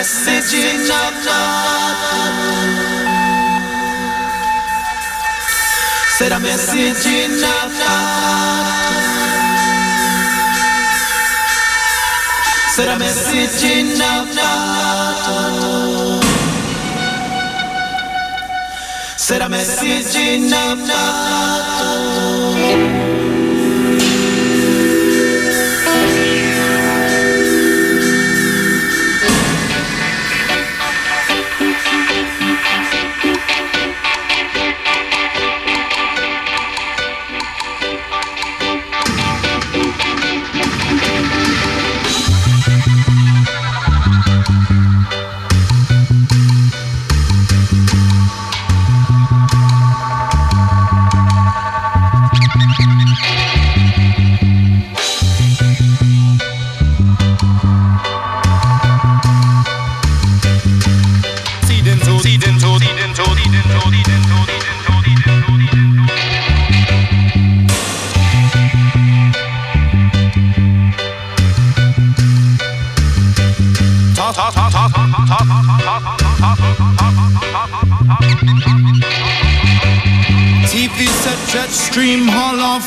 message of God. Said a message of God. Said a message of God. Said a.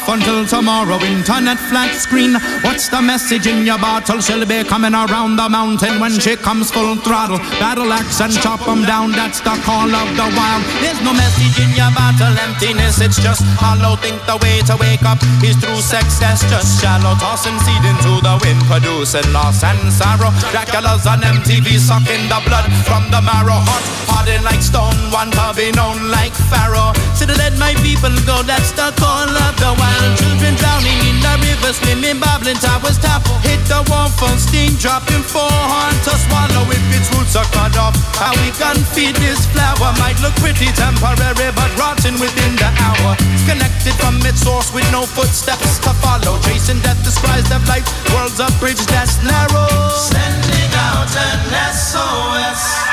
until tomorrow. Internet flat screen. What's the message in your bottle? She'll be coming around the mountain when she comes full throttle. Battle axe and chop them down. That's the call of the wild. There's no message in your bottle. Emptiness, it's just hollow. Think the way to wake up is through sex. That's just shallow. Tossing seed into the wind, producing loss and sorrow. Dracula's on MTV, sucking the blood from the marrow. Hot, hardened like stone. One to be known like Pharaoh. To let my people go. That's the call of the wild. Children drowning in the river, swimming, babbling, towers topple. Hit the wall from sting, dropping four horn to swallow if its roots are cut off. How we can feed this flower might look pretty temporary, but rotten within the hour. Connected from its source with no footsteps to follow. Chasing death describes of life, world's a bridge that's narrow. Sending out an SOS,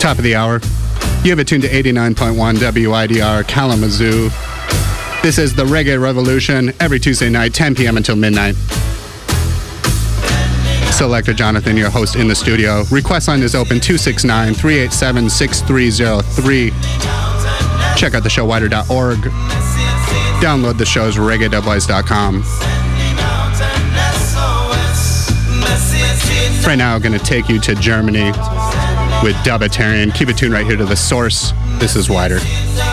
Top of the hour. You have it tuned to 89.1 WIDR Kalamazoo. This is the Reggae Revolution every Tuesday night, 10 p.m. until midnight. Selector Jonathon, your host in the studio. Request line is open 269 387 6303. Check out the showwider.org. Download the show's reggae.wise.com. Right now, I'm going to take you to Germany with Dubiterian. Keep it tuned right here to the source. This is WIDR.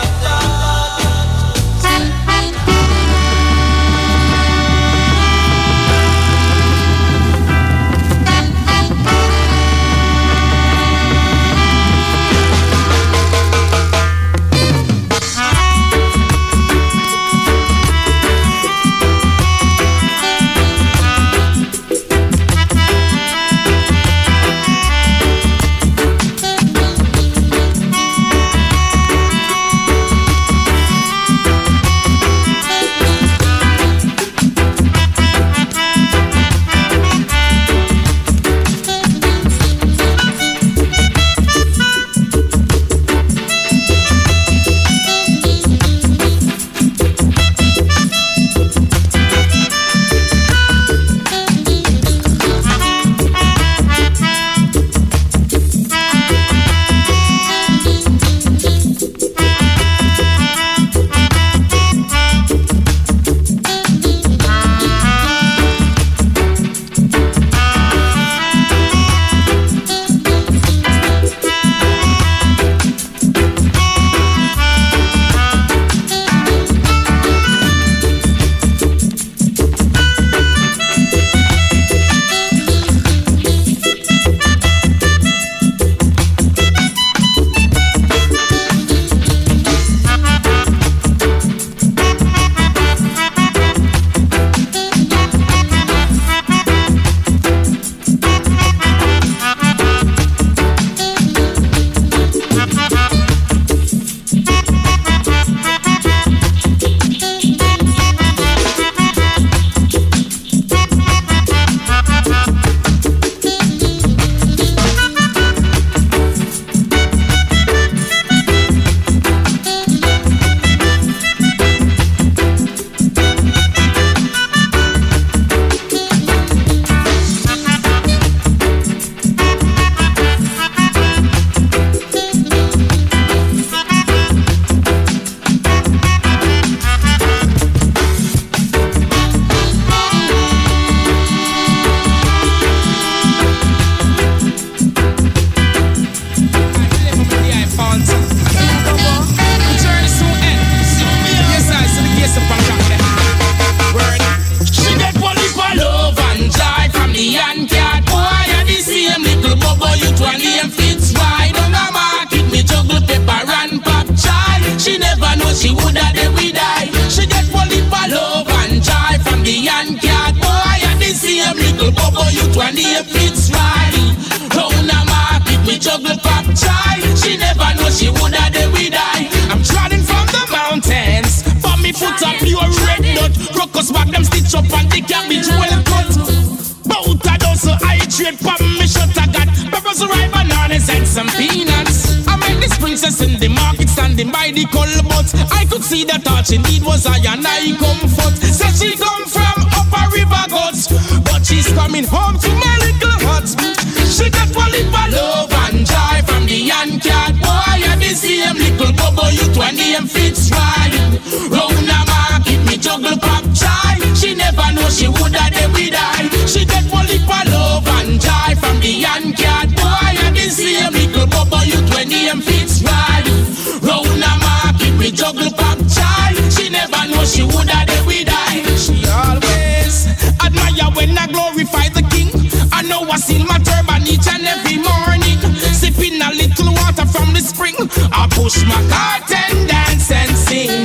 My turban each and every morning. Sipping a little water from the spring. I push my cart and dance and sing.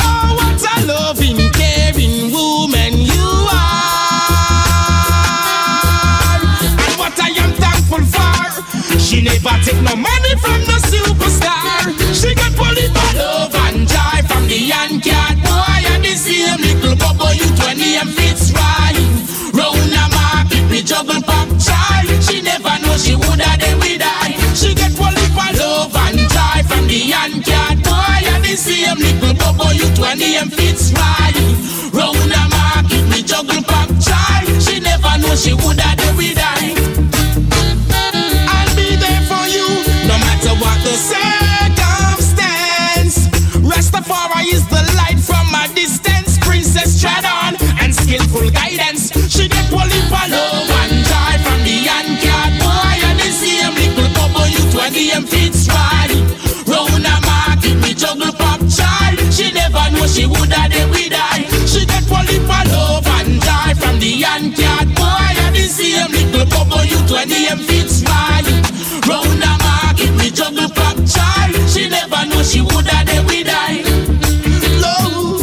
Oh, what a loving, caring woman you are. And what I am thankful for. She never take no money from the superstar. She got by love and joy from the young cat juggle pop chai. She never know she woulda then we die. She get bullied by love and joy from the young cat boy and the same little bubble you 20 and fits right. Round a market we juggle pop chai. She never know she woulda then we die. I'll be there for you, no matter what the circumstance. Rastafari is the light from a distance. Princess tread on and skillful guidance. She get wally for love bubble you 20 and fits right. Round a market, we juggle pop chai. She never know she woulda then we die. She get wally for love and joy from the young cat boy and the same little bubble you 20 and fits right. Round a market, we juggle pop chai. She never know she woulda then we die. Love,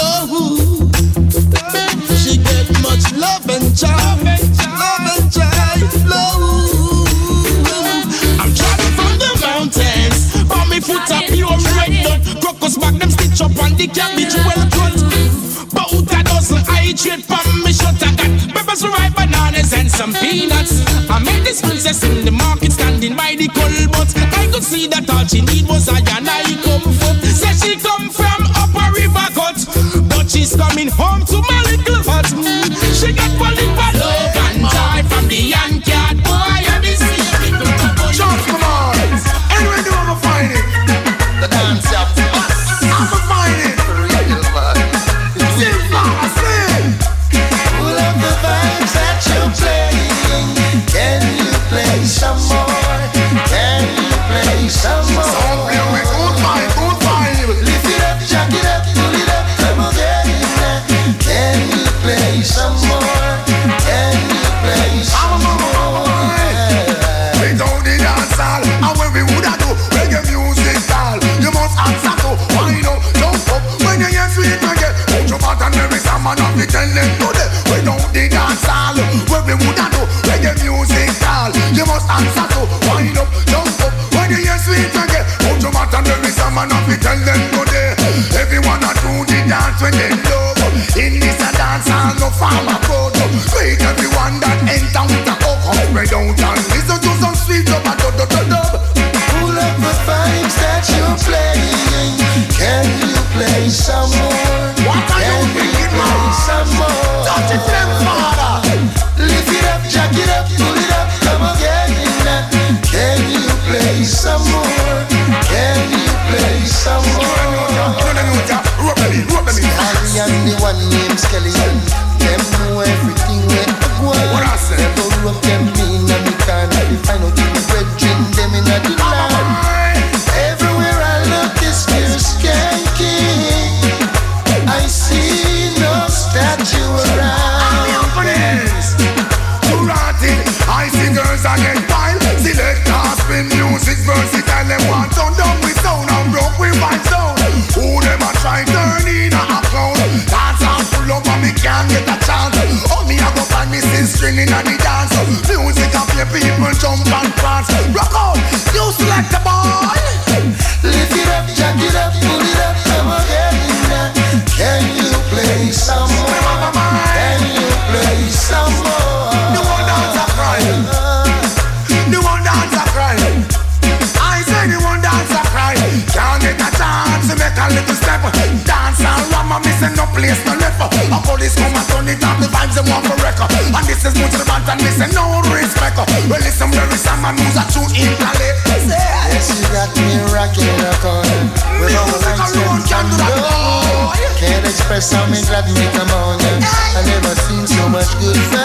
love. She get much love and joy, the cabbage well cut. Bout a dozen I trade from me shut I got peppers, ripe bananas and some peanuts. I met this princess in the market standing by the but I could see that all she need was I and comfort. Said she come from upper river cut, but she's coming home to my little summer not be tell them today. Everyone a do the dance when they love. In this a dance hall, no farmer crowd. Greet everyone that enter with a hook up, spread out and jump Well listen, very some man who's a tune in Cali. Yes, you got me rocking in a corner. With all the lights can go. Can't express how me glad me come on. I never seen so much good vibes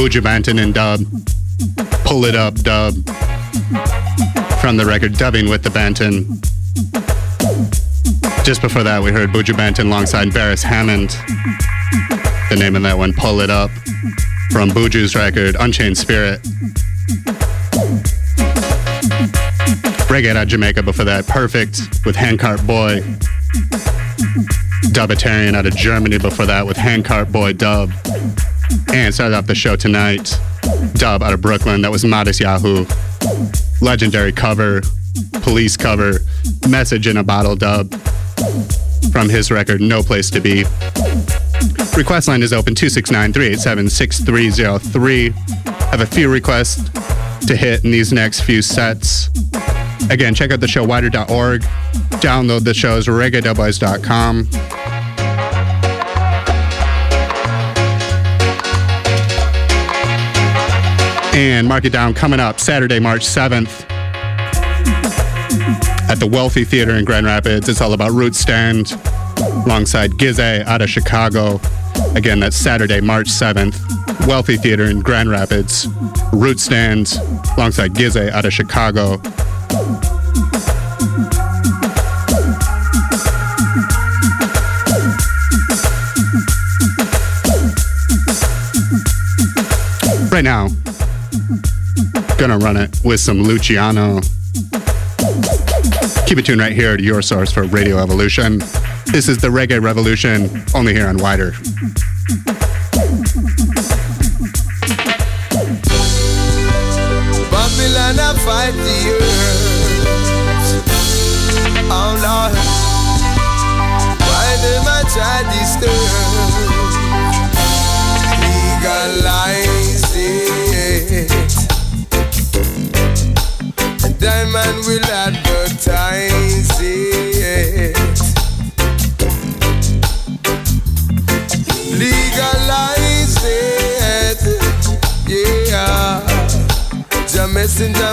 Buju Banton and Dub. Pull it up, Dub. From the record, dubbing with the Banton. Just before that, we heard Buju Banton alongside Beres Hammond. The name of that one, Pull It Up. From Buju's record, Unchained Spirit. Reggae out of Jamaica before that, Perfect with Handcart Boy. Dubiterian out of Germany before that with Handcart Boy Dub. And started off the show tonight, Dub out of Brooklyn. That was Matisyahu. Legendary cover, police cover, message in a bottle dub from his record, No Place to Be. Request line is open 269 387 6303. Have a few requests to hit in these next few sets. Again, check out the show wider.org. Download the shows reggae.boys.com. And mark it down coming up Saturday, March 7th at the Wealthy Theater in Grand Rapids. It's all about Root Stand alongside Gizze out of Chicago. Again, that's Saturday, March 7th. Wealthy Theater in Grand Rapids. Root Stand alongside Gizze out of Chicago. Right now, gonna run it with some Luciano. Keep it tuned right here to your source for Radio Evolution. This is the Reggae Revolution, only here on WIDR. The messenger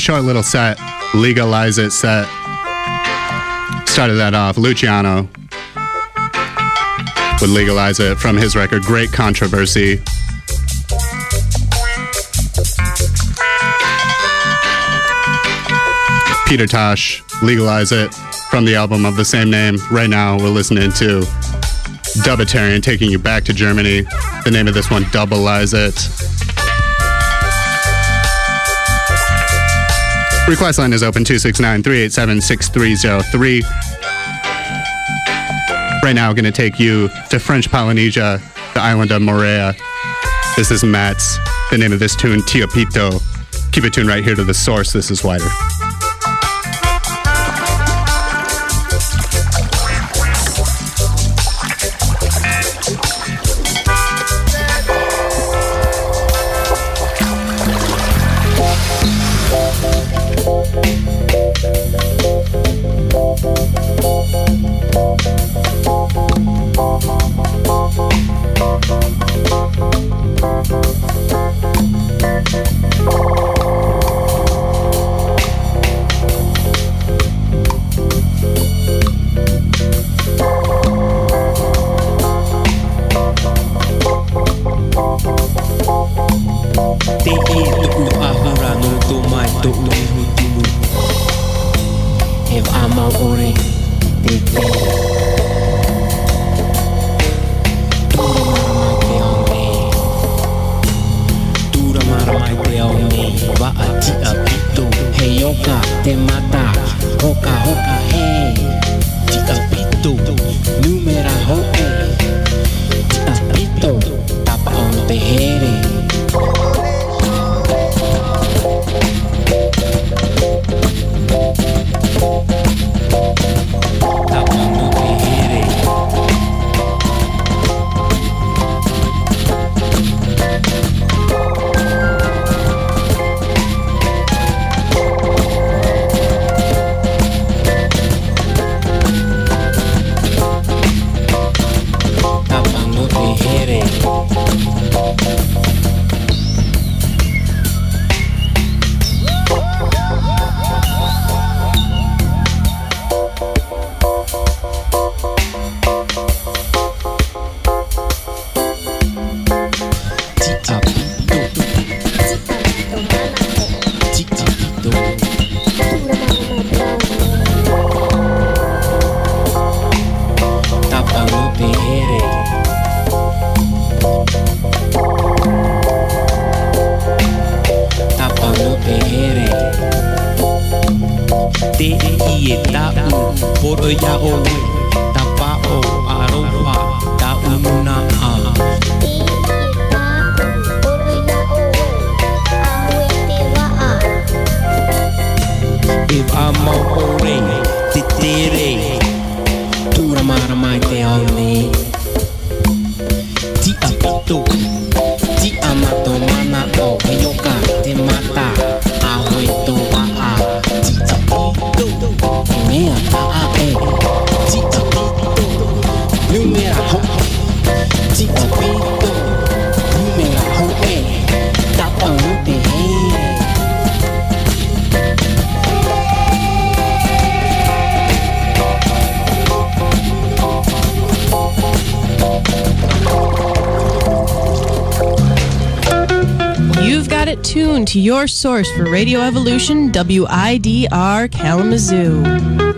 short little set, Legalize It set. Started that off. Luciano would legalize it from his record, Great Controversy. Peter Tosh, Legalize It from the album of the same name. Right now, we're listening to Dubiterian taking you back to Germany. The name of this one, Dubalize It. Request line is open 269 387 6303. Right now, I'm going to take you to French Polynesia, the island of Moorea. This is Mats. The name of this tune, Tiapito. Keep it tuned right here to the source. This is WIDR. Your source for Radio Evolution, WIDR Kalamazoo.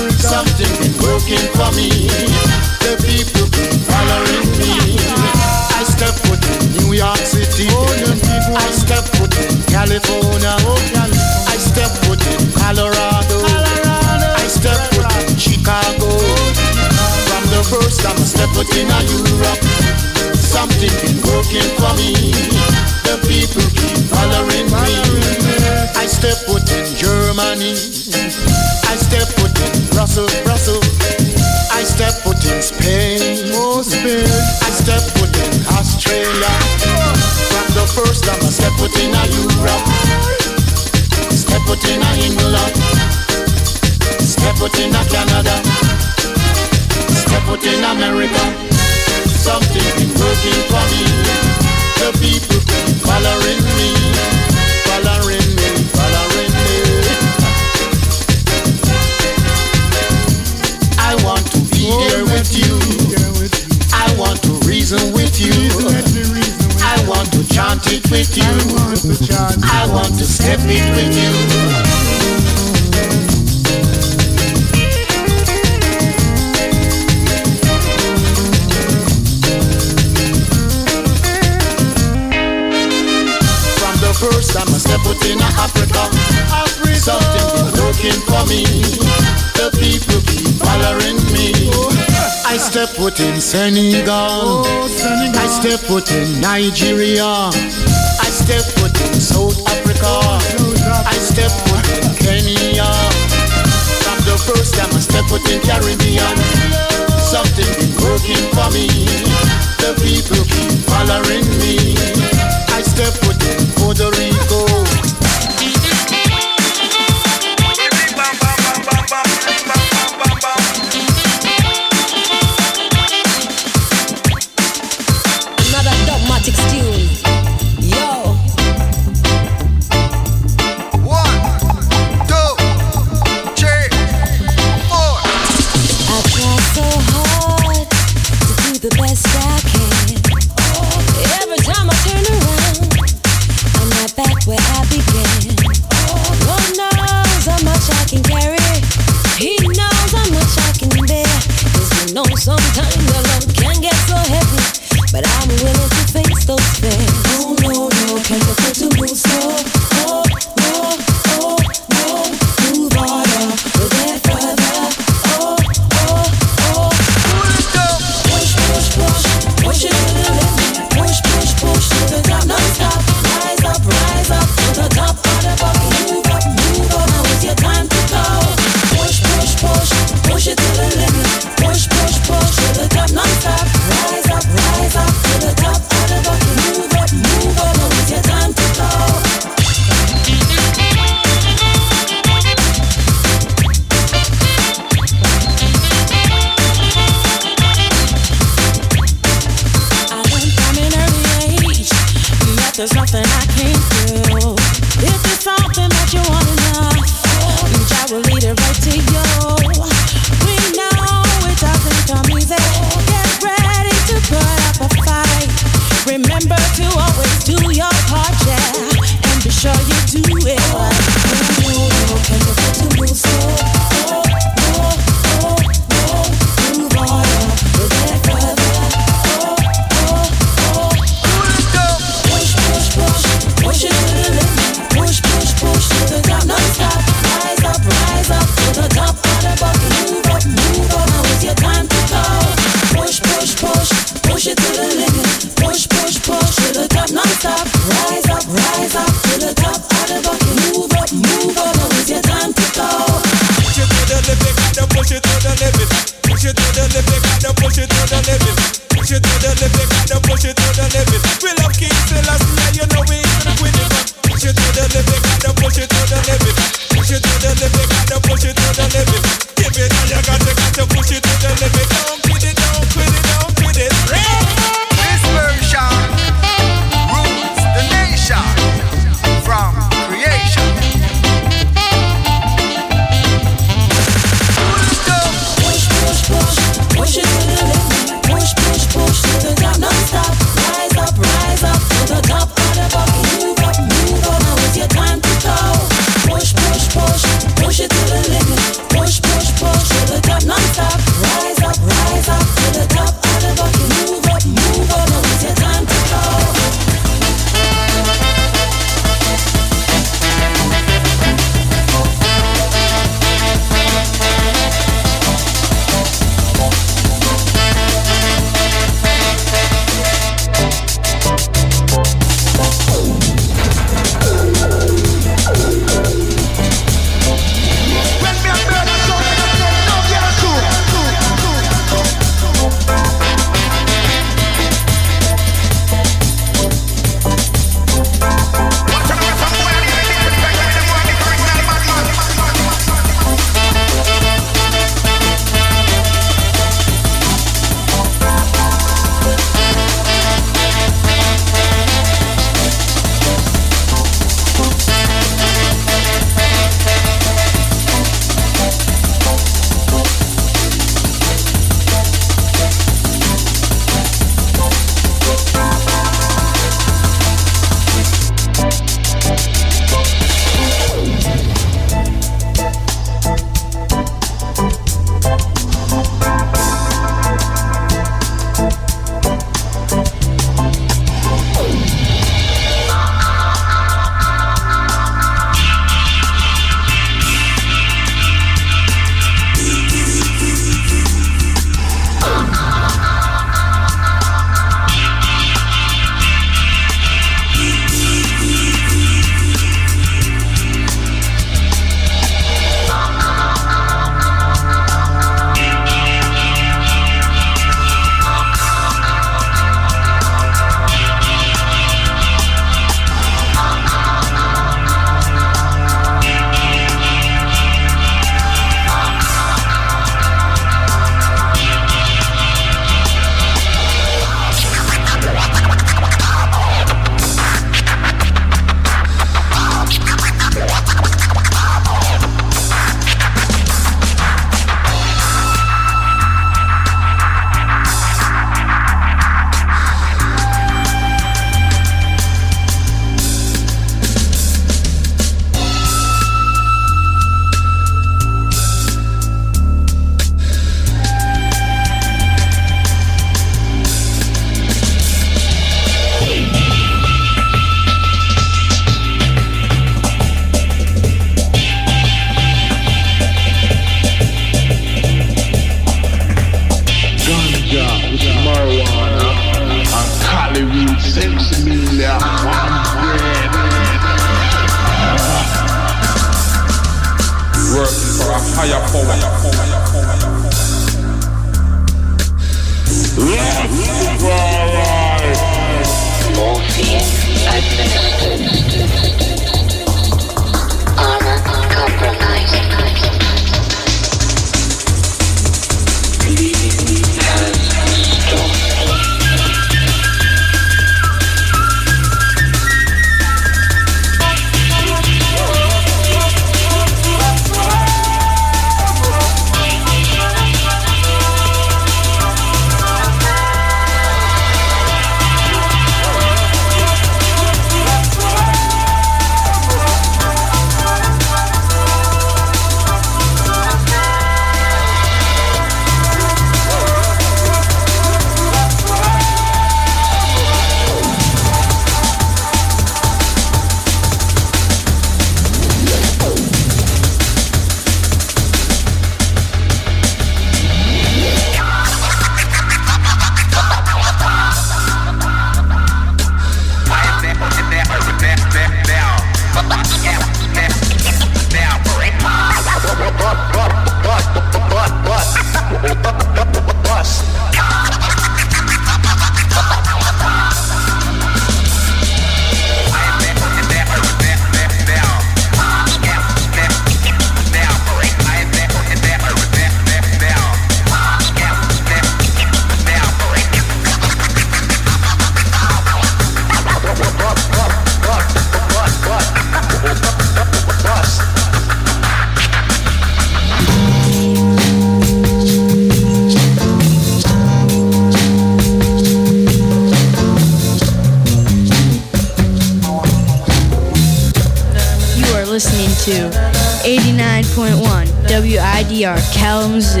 Kalamazoo.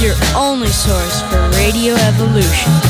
Your only source for radio evolution.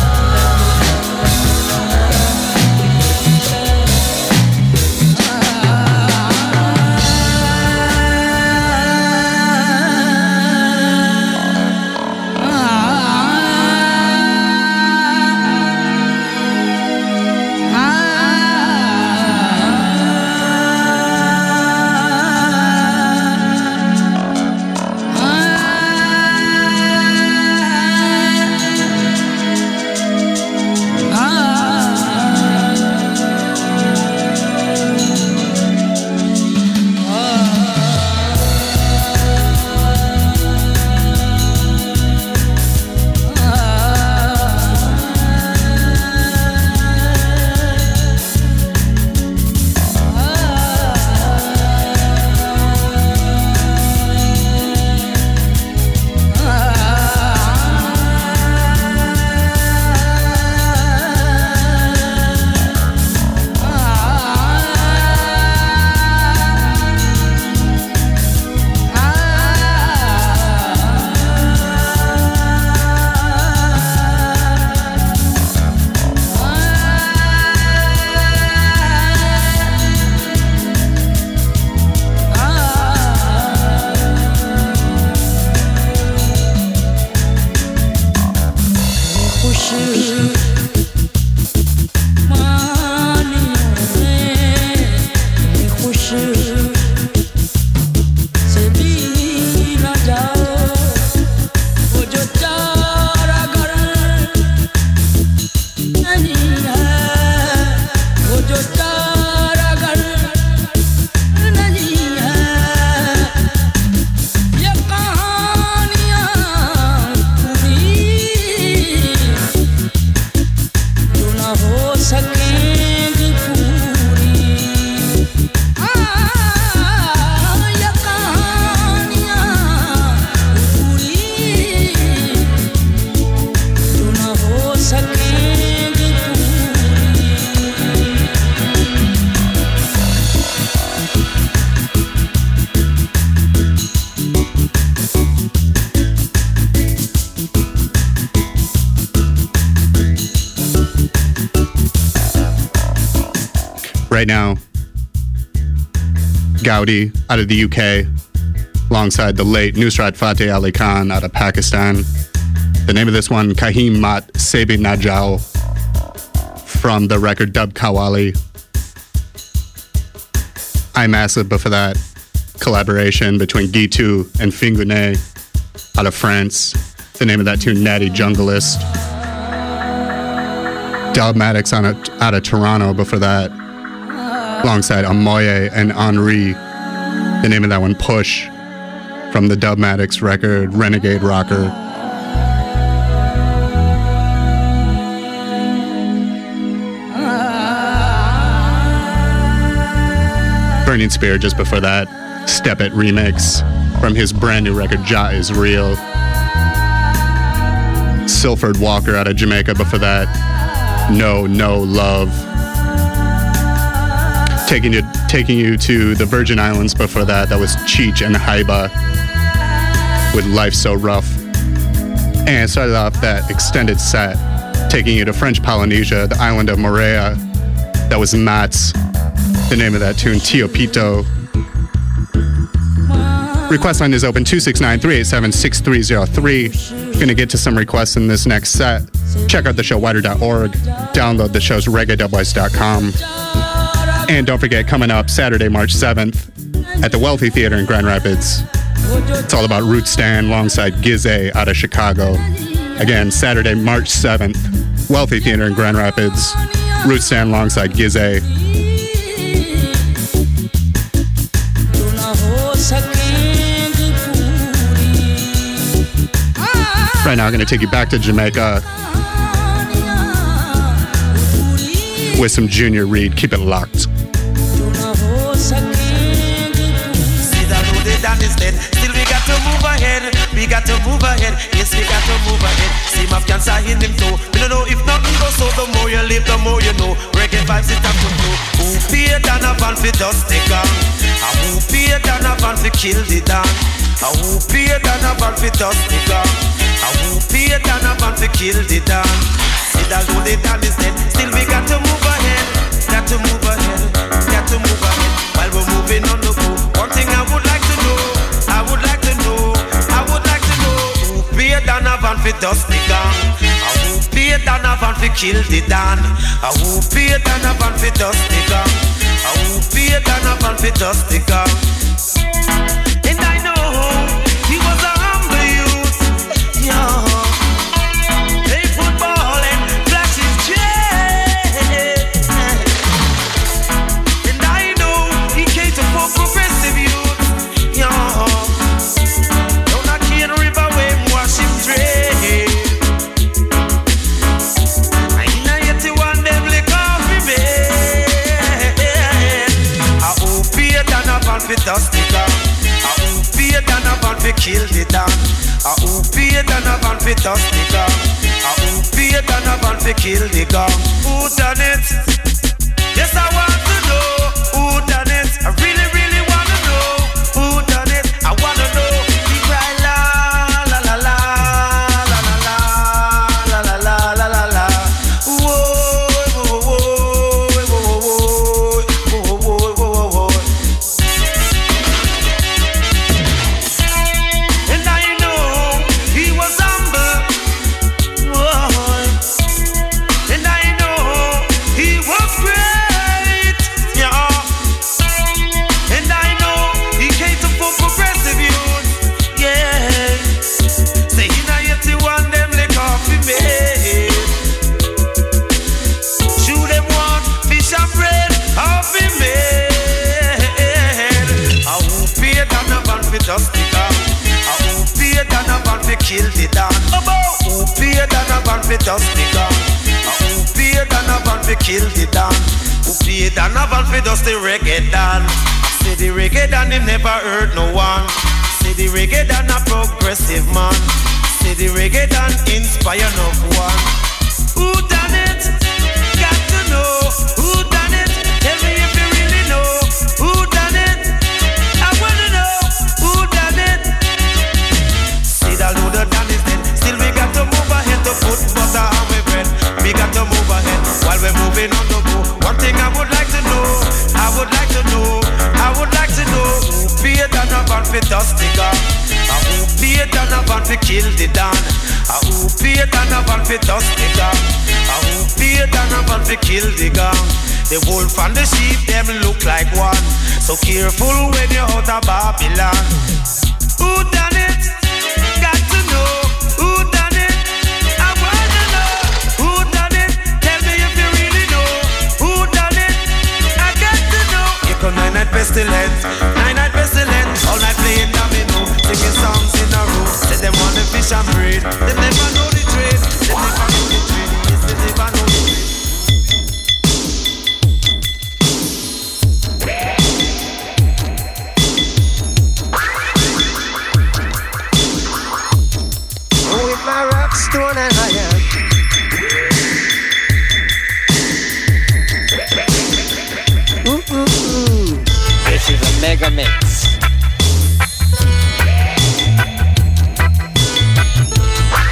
Gaudi out of the UK, alongside the late Nusrat Fateh Ali Khan out of Pakistan. The name of this one, Kahim Mot Se Bhi Na Jao, from the record Dub Qawwali. iMassive before that. Collaboration between Gitu and Fingune out of France. The name of that tune, Natty Junglist. Dubmatix on out of Toronto before that. Alongside Ammoye and Henrii. The name of that one, Push. From the Dubmatix record, Renegade Rocker. Burning Spear just before that. Step It remix from his brand new record, Jah Is Real. Sylford Walker out of Jamaica before that. No, no love. Taking you, taking you to the Virgin Islands before that. That was Cheech and Hayba with Life So Rough. And started off that extended set, taking you to French Polynesia, the island of Moorea. That was Mats. The name of that tune, Tiapito. Request line is open 269 387 6303. Gonna get to some requests in this next set. Check out the show widr.org. Download the show's reggae.wise.com. And don't forget, coming up Saturday, March 7th at the Wealthy Theater in Grand Rapids. It's all about Root Stand alongside Gizé out of Chicago. Again, Saturday, March 7th, Wealthy Theater in Grand Rapids. Root Stand alongside Gizé. Right now, I'm going to take you back to Jamaica with some Junior Reed. Keep it locked. Move ahead. Yes, we got to move ahead. See my cancer in him too. We don't know if nothing goes so. The more you live, the more you know. Reggae vibes it up to do. Who pay than a van for dust the gun? And who pay than a van for kill the dan? And who pay than a van for dust the gun? And who pay than a van for kill the dan? See that loaded and is dead. Still we got to move ahead. Got to move ahead. Got to move ahead. While we're moving on the go. One thing I would like to know. I would like to pay Donovan for dust the gun? I who pay Donovan for kill the Dan? I who pay Donovan for dust the gun? I who pay Donovan for dust the gun? For kill the dan. A who paid than a van for dust the gun. A who paid than a van for kill the gun. Who done it? Yes, I want to know who done it. I really, really than a van for dust the gun. I won't pay than a van for kill the dan. Who pay than a van for dust the reggae dan. Say the reggae dan him never hurt no one. Say the reggae dan a progressive man. Say the reggae dan inspire no one. Who done it? To put butter on my bread. We got to move ahead while we're moving on the go. One thing I would like to know, I would like to know, I would like to know who paid than a van for dust the gun. And who paid than a van for kill the dan. And who paid than a van for dust the gun. And who paid than a van for kill the gun. The wolf and the sheep, them look like one. So careful when you're out of Babylon. Who done it? Got to know. Nine night pestilence, nine night pestilence. All night playing domino, singing songs in a row. Say them the fish and bread. They never know the trade. They never know the trade. Mega mix.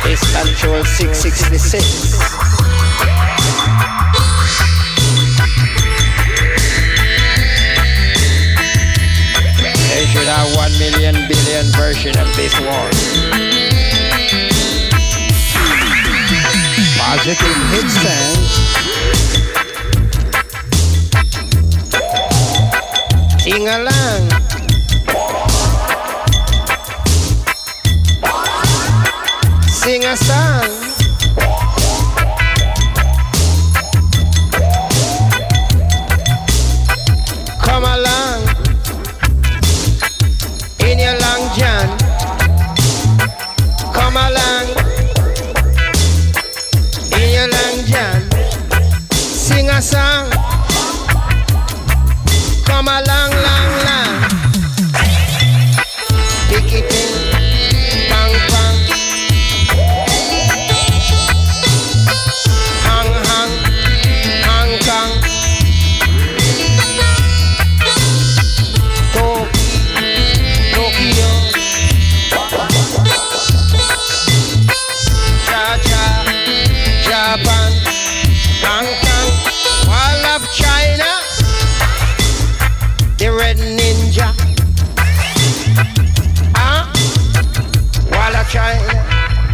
It's control 666. They should have one million billion version of this one. Positive headstand. Sing along. Sing a song.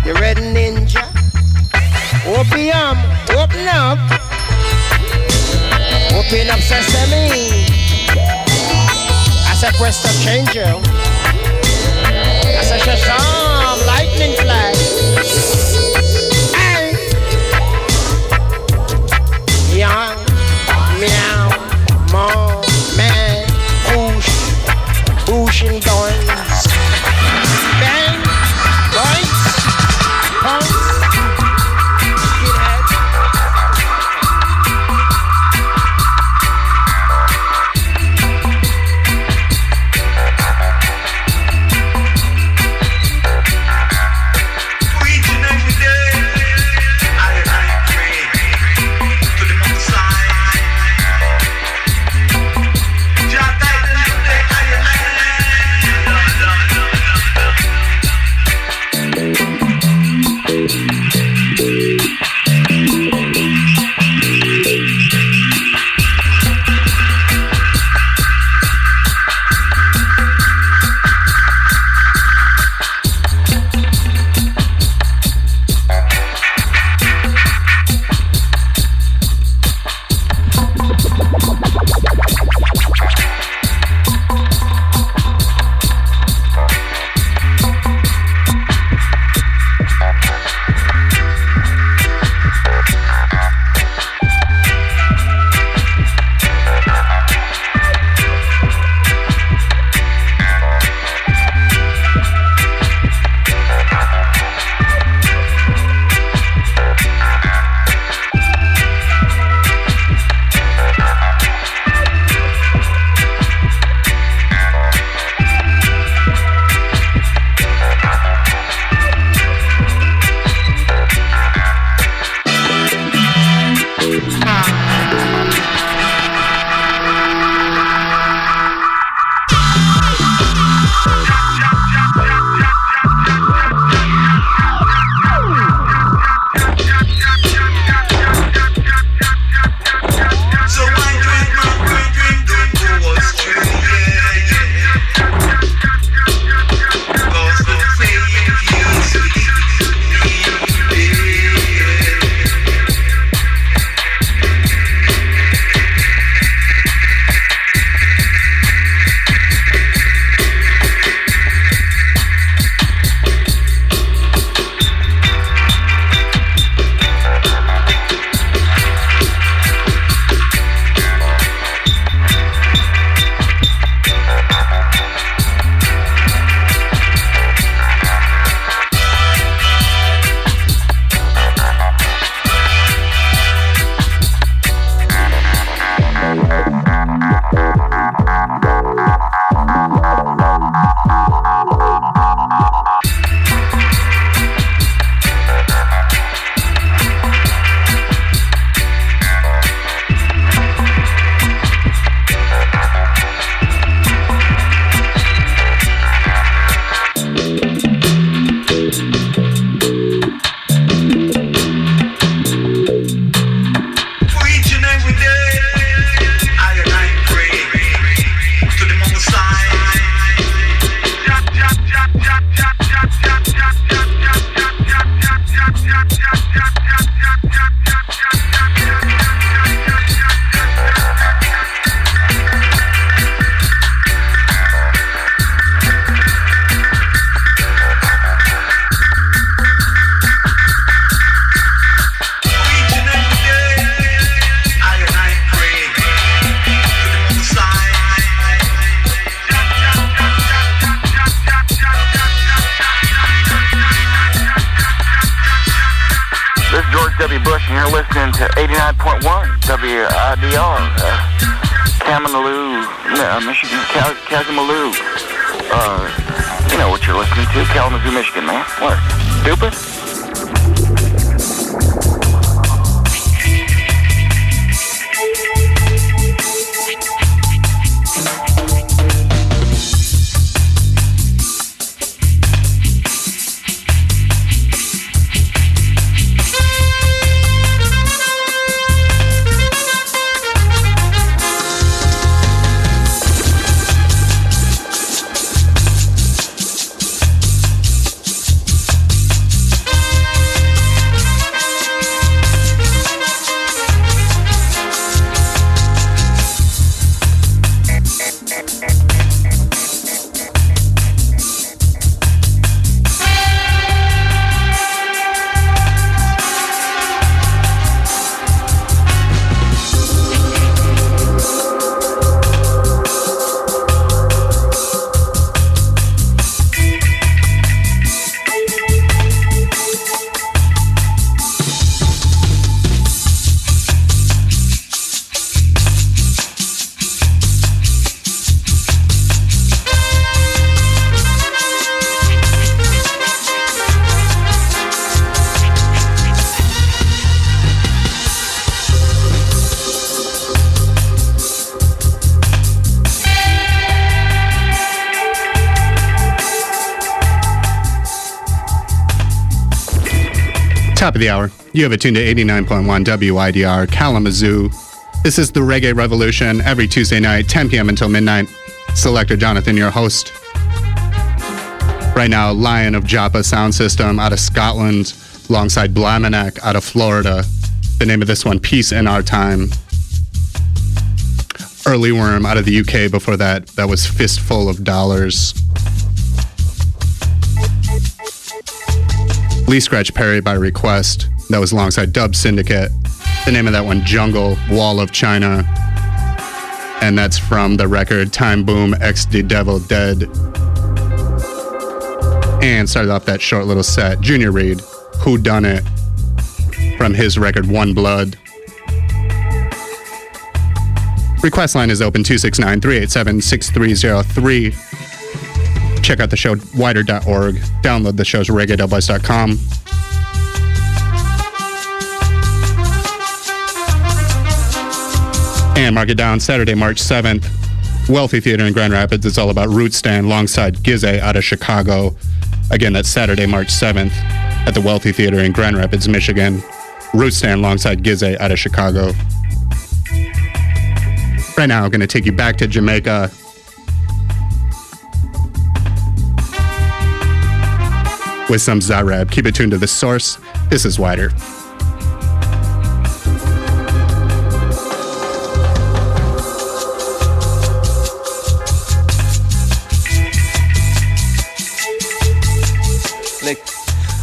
The red ninja. Opium, open up, open up sesame. I said press the changer. I said Shazam, lightning flash. The hour. You have it tuned to 89.1 WIDR Kalamazoo. This is the Reggae Revolution every Tuesday night, 10 p.m. until midnight. Selector Jonathon, your host. Right now, Lion of Joppa Sound System out of Scotland, alongside Blaminack out of Florida. The name of this one, Peace in Our Time. Earlywrm out of the UK before that, that was Fistful of Dollars. Lee Scratch Perry by request. That was alongside Dub Syndicate. The name of that one, Jungle Wall of China. And that's from the record Time Boom X the Devil Dead. And started off that short little set, Junior Reed, Who Done It, from his record One Blood. Request line is open 269 387 6303. Check out the show widr.org. Download the show's reggae.buzz.com. And mark it down Saturday, March 7th. Wealthy Theater in Grand Rapids. It's all about Root Stand alongside Gizze out of Chicago. Again, that's Saturday, March 7th at the Wealthy Theater in Grand Rapids, Michigan. Root Stand alongside Gizze out of Chicago. Right now, I'm going to take you back to Jamaica. With some Zareb. Keep it tuned to the source. This is WIDR. Like,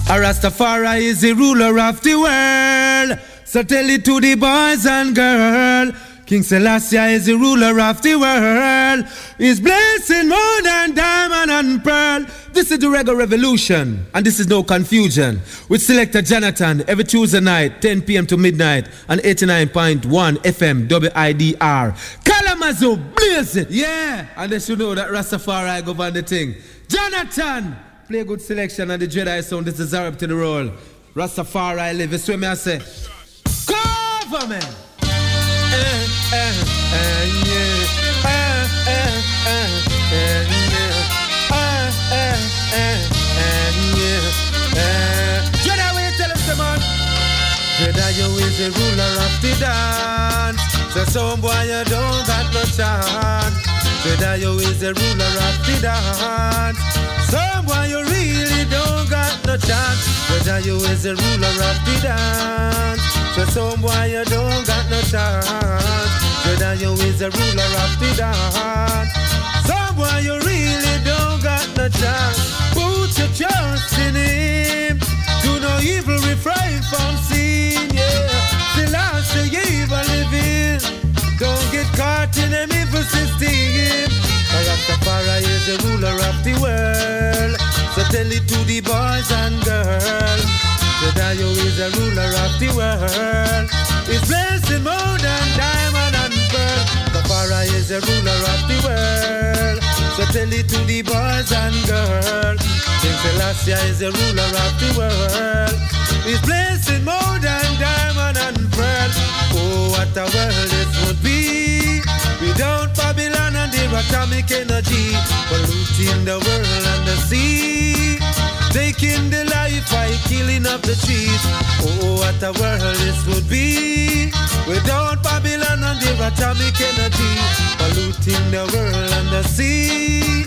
Rastafari is the ruler of the world. So tell it to the boys and girls. King Selassie is the ruler of the world. He's blessing more than diamond and pearl. This is the Reggae Revolution, and this is no confusion. With Selector Jonathon every Tuesday night, 10 p.m. to midnight, on 89.1 FM WIDR. Kalamazoo, blaze it! Yeah! And they should know that Rastafari go on the thing. Jonathon! Play a good selection and the Jedi sound. This is Arab to the roll. Rastafari live. It's what me I say. Government! Eh, eh, eh, yeah. Eh. The ruler of the dance. So some boy you don't got no chance. Jedi, you is the ruler of the dance. Some boy you really don't got no chance. Jedi, you is the ruler of the dance. So some boy you don't got no chance. Jedi, you is the ruler of the dance. Some boy you really don't got no chance. Put your trust in him. No evil refrain from sin. Yeah, the last of evil living. Don't get caught in an evil system. Rastafari is the ruler of the world. So tell it to the boys and girls. Jediah is the ruler of the world. He's blessed more than diamond and pearl. Rastafari is the ruler of the world. So tell it to the boys and girls. King Selassie is the ruler of the world. He's blessed in more than diamond and pearl. Oh, what a world this would be without Babylon and their atomic energy polluting the world and the sea. Taking the life by killing up the trees. Oh, what a world this would be without Babylon and their atomic energy polluting the world and the sea.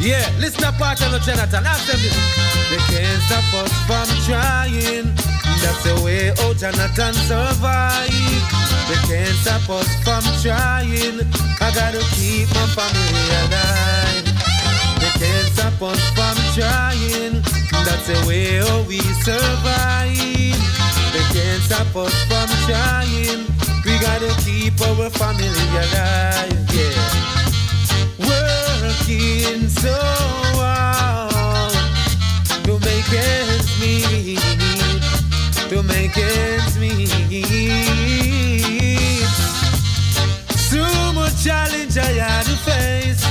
Yeah, listen up, of Jonathan. Ask them this. They can't stop us from trying. That's the way oh Jonathan survive. They can't stop us from trying. I gotta keep my family alive. They can't stop us from trying. That's the way oh we survive. They can't stop us from trying. We gotta keep our family alive. Yeah. Working so hard To make ends meet. So much challenge I had to face.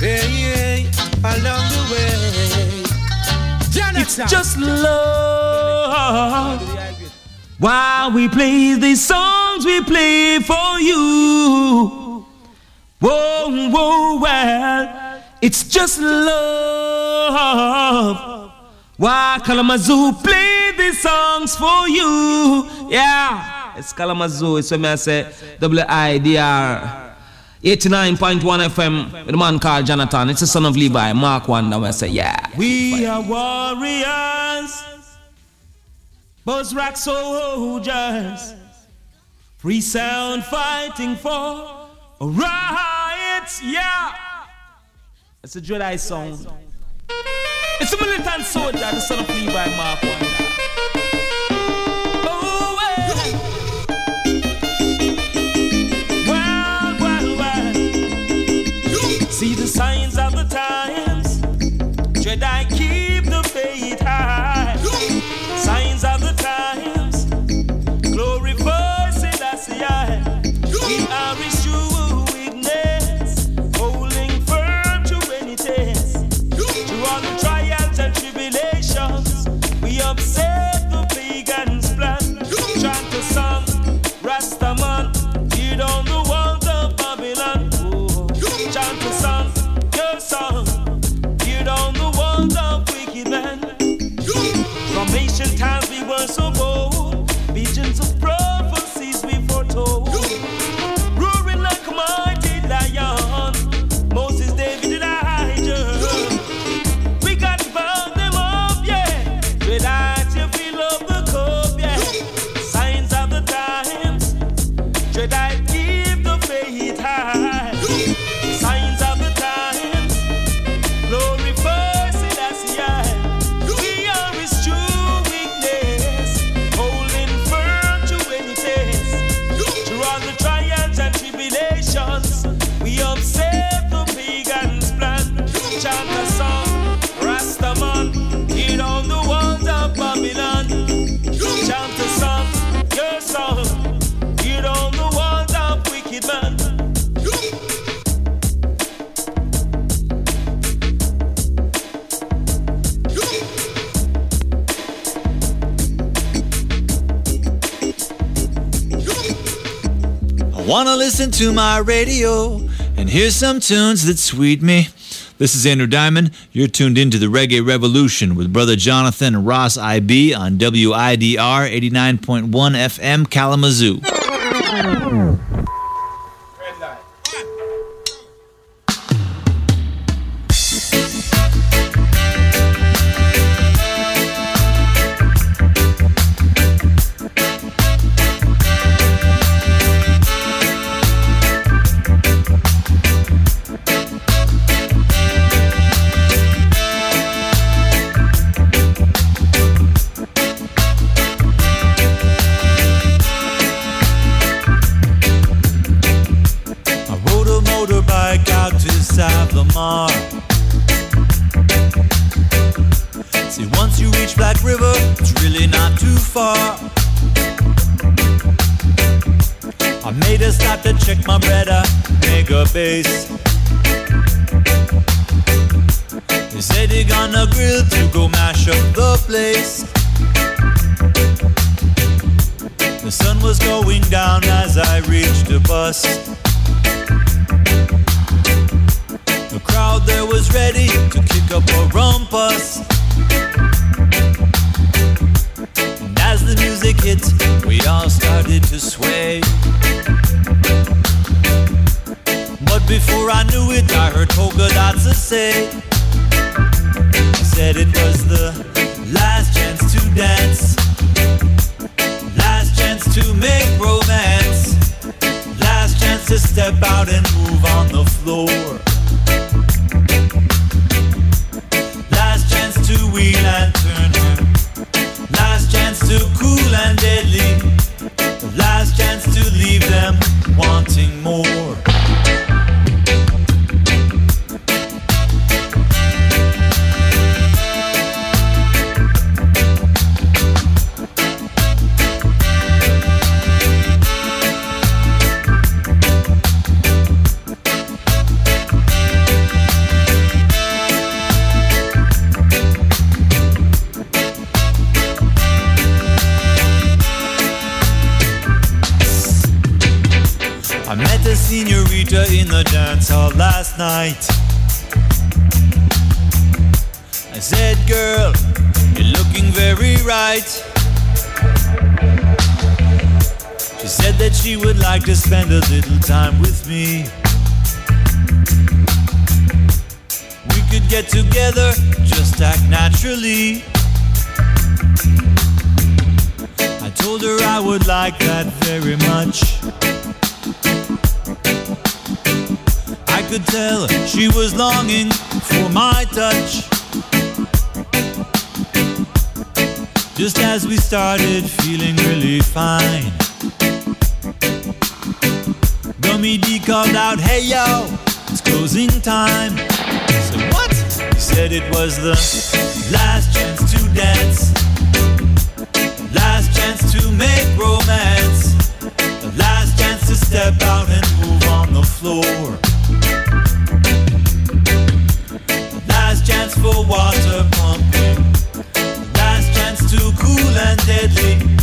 Hey, hey, along the way. It's just love. While we play these songs, we play for you. Whoa, whoa, well, it's just love. Why Kalamazoo play these songs for you? Yeah, it's Kalamazoo. It's when I say W-I-D-R. 89.1 FM with a man called Jonathon. It's the son of Levi, Mark Wonder. I say, yeah. We are warriors, Buzz rock soldiers, free sound fighting for rights, yeah. It's a Jedi sound. It's a militant soldier, the son of Levi, Mark Wonder. Listen to my radio and hear some tunes that sweet me. This is Andrew Diamond. You're tuned into the Reggae Revolution with Brother Jonathon Ross IB on WIDR 89.1 FM Kalamazoo. I made a stop to check my bread mega base. He said he gonna grill to go mash up the place. The sun was going down as I reached the bus. The crowd there was ready to kick up a rumpus. Hit, we all started to sway. But before I knew it, I heard polka dots say. Said it was the last chance to dance, last chance to make romance, last chance to step out and move on them wanting like to spend a little time with me. We could get together, just act naturally. I told her I would like that very much. I could tell she was longing for my touch. Just as we started feeling really fine. Gummy D called out, hey yo, it's closing time. I said, what? He said it was the last chance to dance. Last chance to make romance. The last chance to step out and move on the floor. Last chance for water pumping. Last chance to cool and deadly.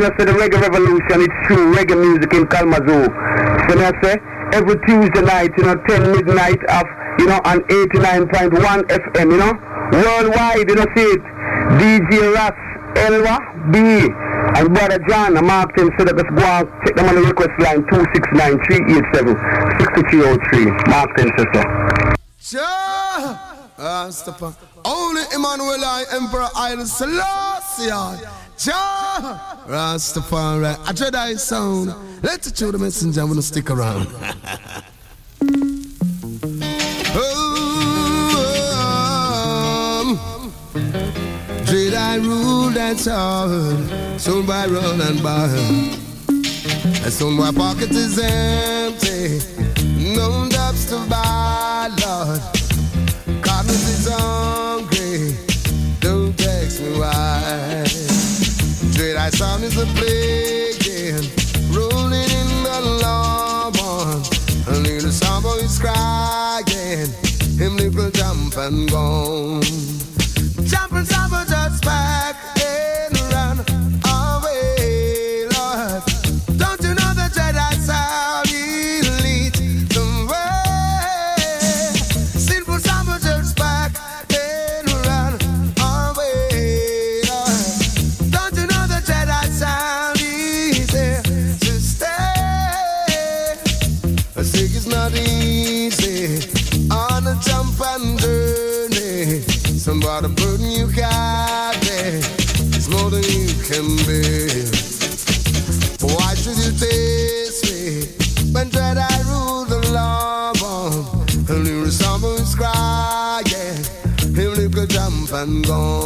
Mark Taylor said the reggae revolution. It's true, reggae music in Kalamazoo. So I say every Tuesday night, you know, 10 midnight of, you know, on 89.1 FM, you know, worldwide, you know, see it. DJ Ross, Elwa, B, and Brother John, I marked him so that let's go and check them on the request line 269-387-6303. Mark him, sister. Sure. Rastafari. Only Emmanuel I, Emperor Idol Selassie. Jah. Rastafari. A Jedi sound. Show the messenger. I'm gonna stick around. oh, Jedi rule that's hard. Soon by run and by. And soon my pocket is empty. No dubs to buy, Lord. Cotton is hungry. Don't text me why. I My son is a plague, rolling in the law one. A little summer is crying, him little jump and gone. Jump and summer just back and gone.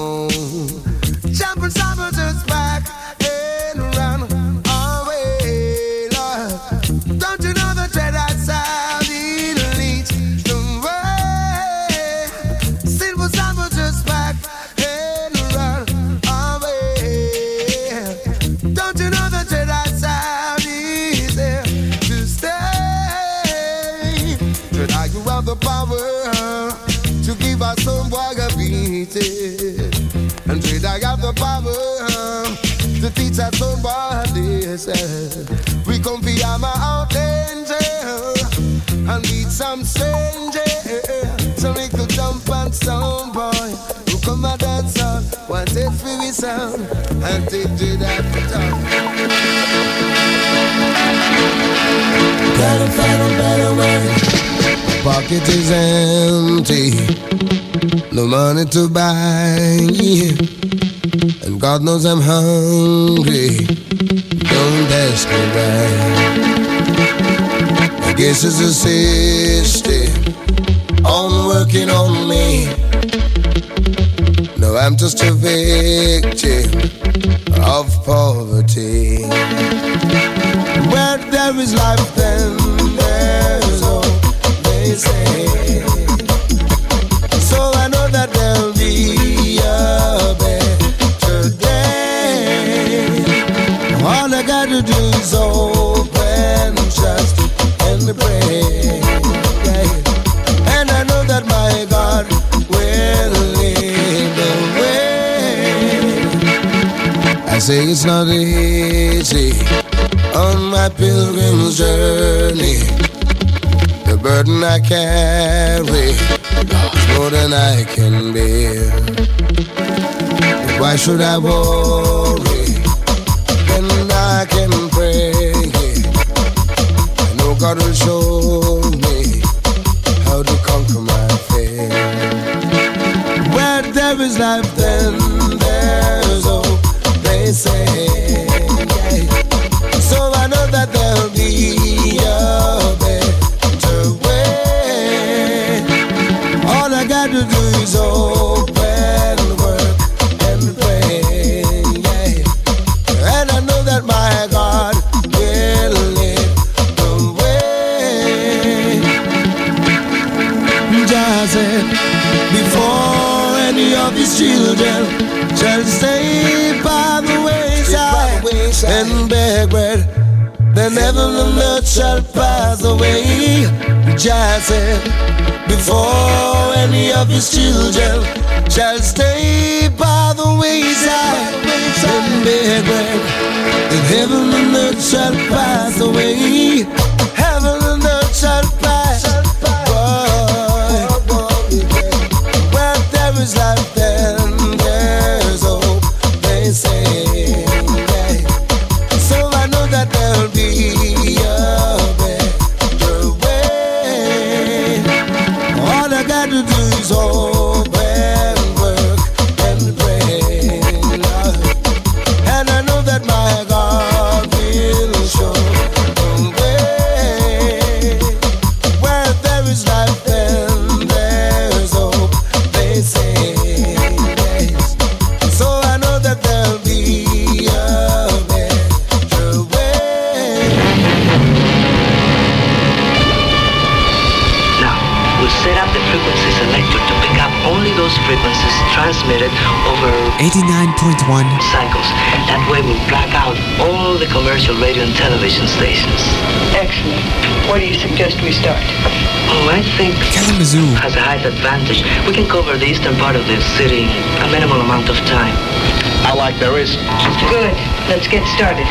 To teach us somebody We come beyond my out danger and meet some stranger. So make the jump and sound boy who come and dance on take for me sound and take to that top. Gotta find a better way. Pocket is empty, no money to buy. And God knows I'm hungry. Don't ask me why. I guess it's a system on working on me. No, I'm just a victim of poverty. Where there is life, then there's hope, they say. And I know that my God will lead the way. I say it's not easy on my pilgrim's journey. The burden I carry is more than I can bear. Why should I worry God will show me how to conquer my fear. Where there is life, his children shall stay by the wayside and bread, then heaven and earth shall pass away. Where suggest we start? Oh, I think Kalamazoo has a height advantage. We can cover the eastern part of the city in a minimal amount of time. I like the risk. Good. Let's get started.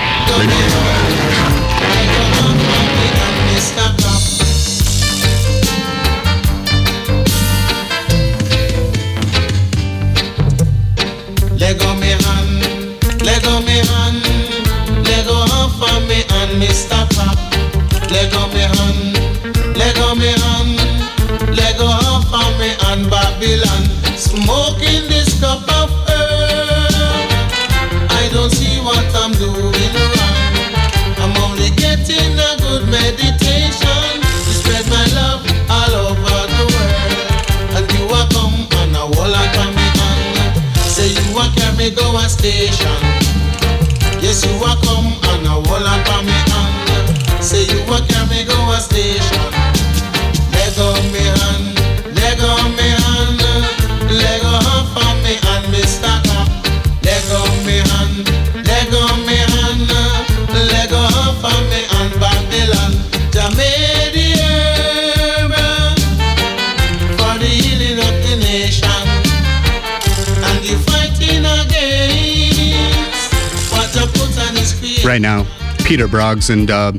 Broggs and Dub,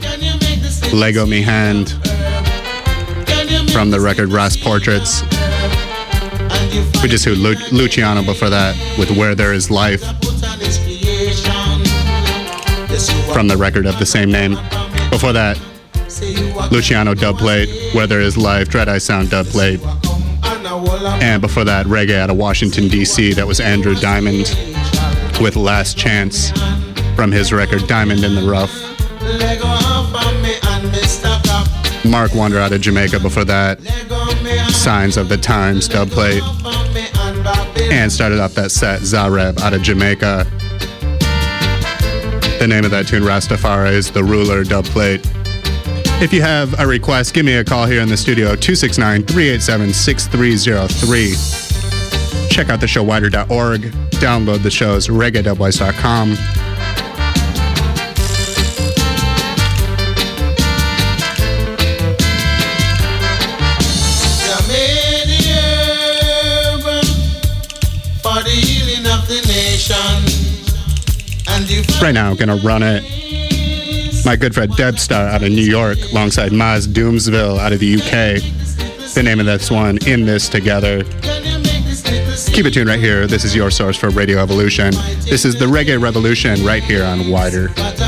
Leggo Me Hand, from the record Ross Portraits. We just heard Lu- Luciano before that with Where There Is Life from the record of the same name. Before that, Luciano Dub dubplate, Where There Is Life, Dread Eye Sound dubplate. And before that, reggae out of Washington, D.C. That was Andrew Diamond with Last Chance from his record Diamond in the Rough. Mark Wonder out of Jamaica before that. Signs of the Times dubplate. And started off that set, Zareb out of Jamaica. The name of that tune, Rastafari, is The Ruler dubplate. If you have a request, give me a call here in the studio, 269 387 6303. Check out the show widr.org. Download the shows, reggae.wise.com. Right now, gonna run it. My good friend Debstar out of New York, alongside Maz Doomsville out of the UK. The name of this one, In This Together. Keep it tuned right here. This is your source for Radio Evolution. This is the Reggae Revolution right here on WIDR.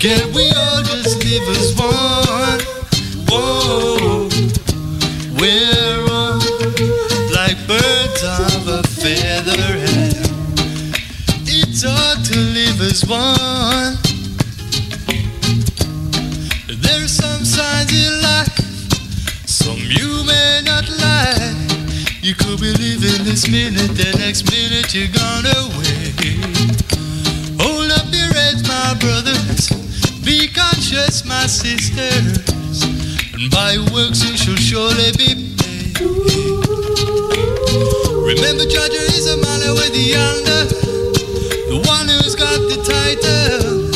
Can we all just live as one? Whoa. We're all like birds of a feather. It's hard to live as one. There's some signs in life, some you may not like. You could be living this minute, the next minute you're gone away. Conscious, my sisters. And by works you shall surely be paid. Remember, Georgia is a mile away the yonder. The one who's got the title.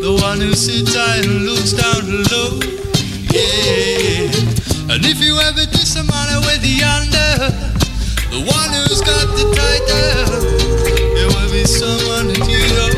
The one who sits high and looks down low. Yeah. And if you ever diss a man away the yonder, the one who's got the title, it will be someone that you know.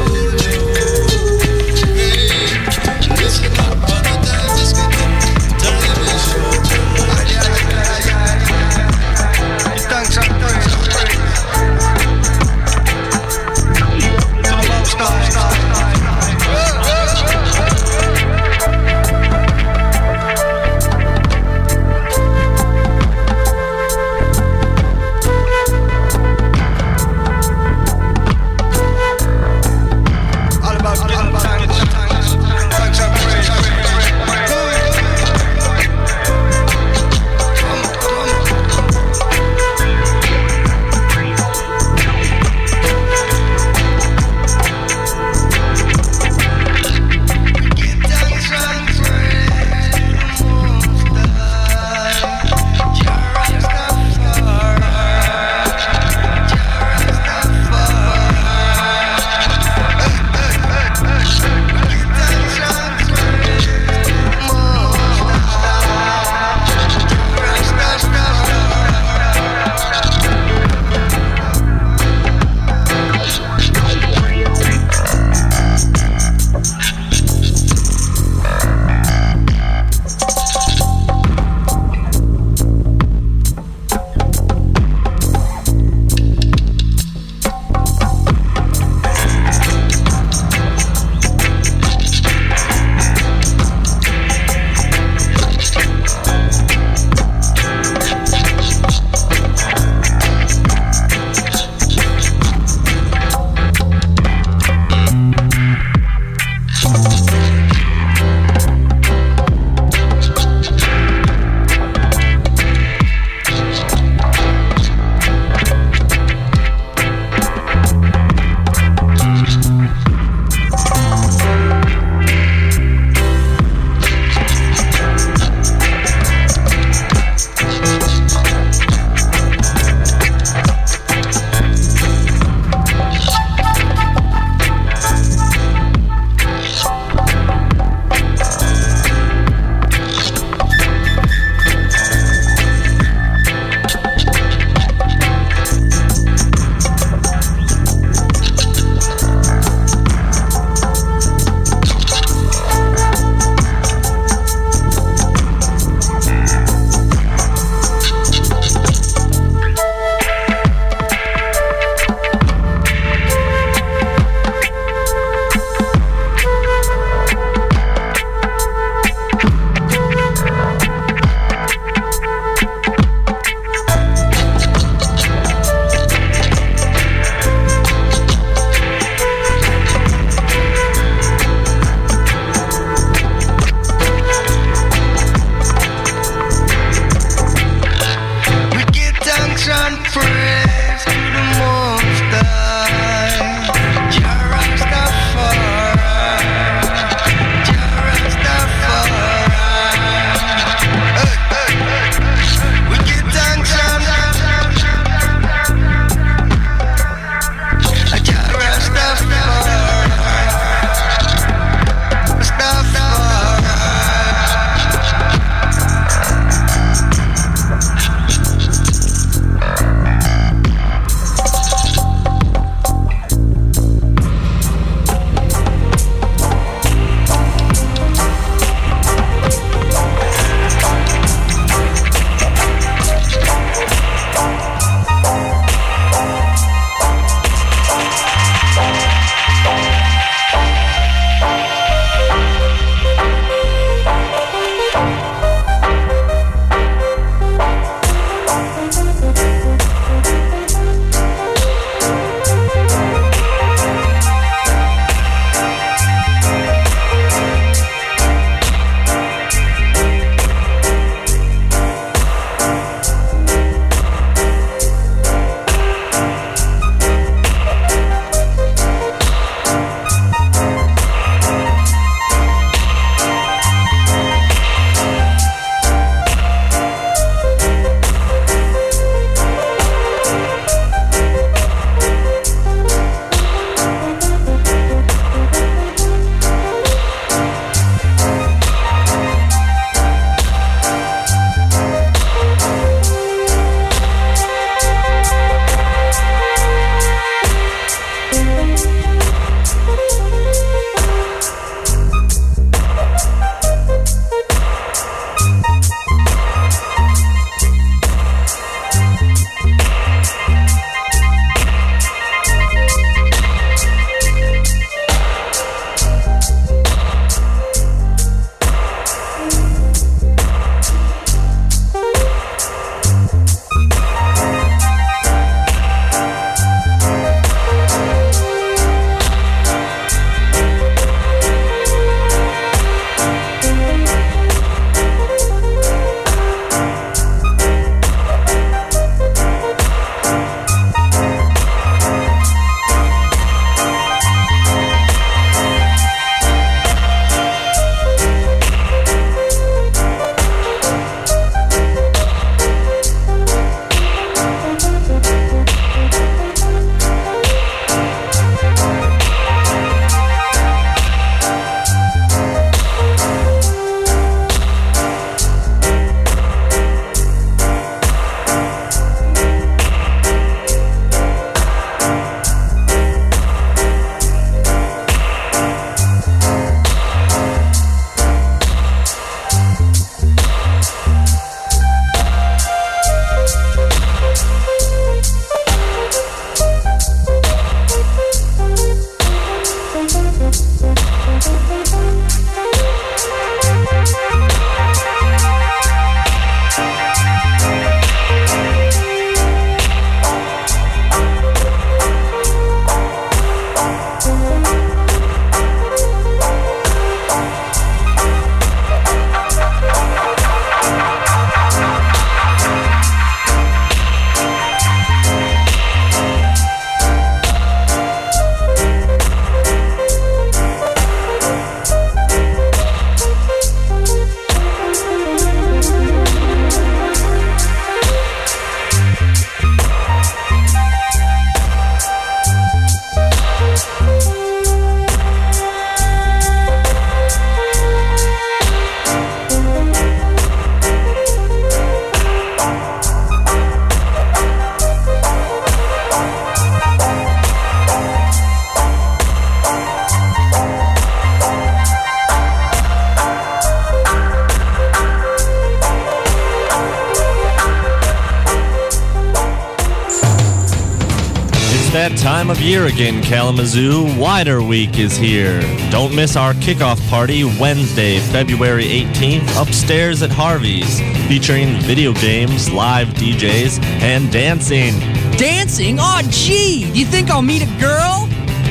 Time of year again, Kalamazoo. WIDR Week is here. Don't miss our kickoff party Wednesday, February 18th, upstairs at Harvey's, featuring video games, live DJs, and dancing. Dancing? Oh, gee, do you think I'll meet a girl?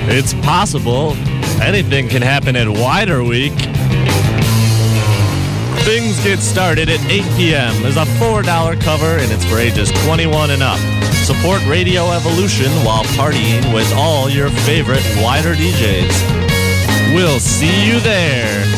It's possible. Anything can happen at WIDR Week. Things get started at 8 p.m. There's a $4 cover and it's for ages 21 and up. Support Radio Evolution while partying with all your favorite WIDR DJs. We'll see you there.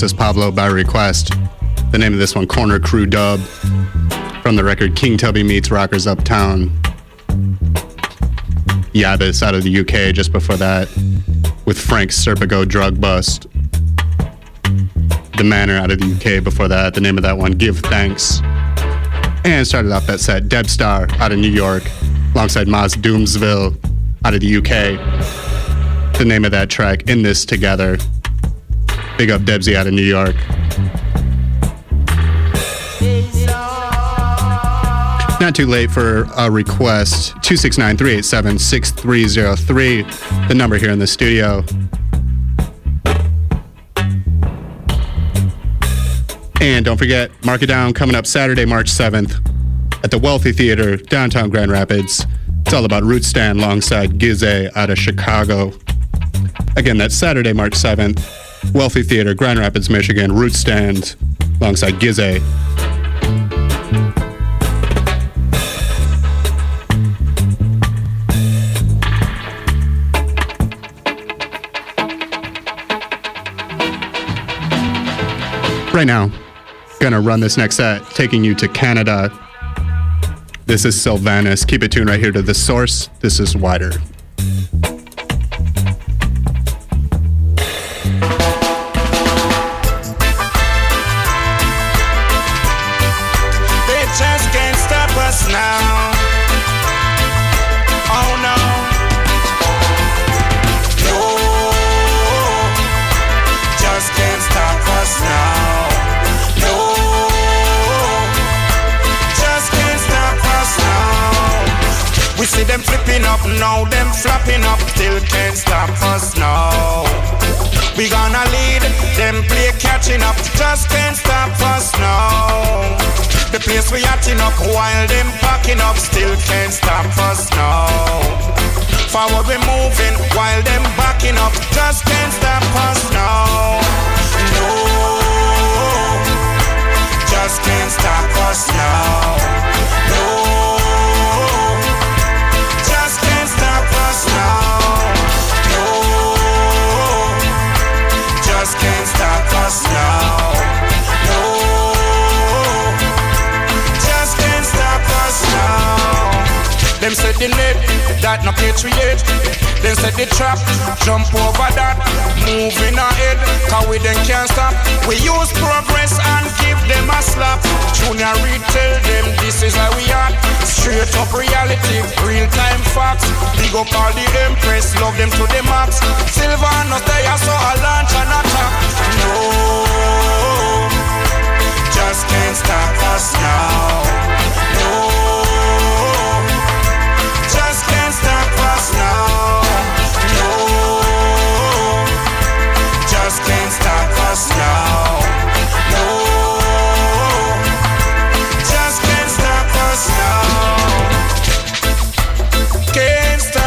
Augustus Pablo by request. The name of this one, Corner Crew Dub, from the record King Tubby Meets Rockers Uptown. Yabass out of the UK just before that, with Frank Serpico Drug Bust. The Manor out of the UK before that, the name of that one, Give Thanks. And started off that set, Debstar out of New York, alongside Maz Doomsville out of the UK. The name of that track, In This Together. Big up Debsy out of New York. Not too late for a request. 269 387 6303, the number here in the studio. And don't forget, mark it down coming up Saturday, March 7th at the Wealthy Theater, downtown Grand Rapids. It's all about Root Stand alongside Gizze out of Chicago. Again, that's Saturday, March 7th. Wealthy Theater, Grand Rapids, Michigan, Root Stand alongside Gizze. Right now, gonna run this next set, taking you to Canada. This is Sylvanus. Keep it tuned right here to the source. This is WIDR. Can't stop us now. Forward we moving while them backing up, just can't stop us now. No patriot. Them said the trap, jump over that, moving ahead, cause we then can't stop. We use progress and give them a slap. Junior Reed tell them this is how we are. Straight up reality, real time facts. Big up all the empress, love them to the max. Silver no stay so I launch and attack. No, just can't stop us now. No, just can't stop us now. No, just can't stop us now. Can't stop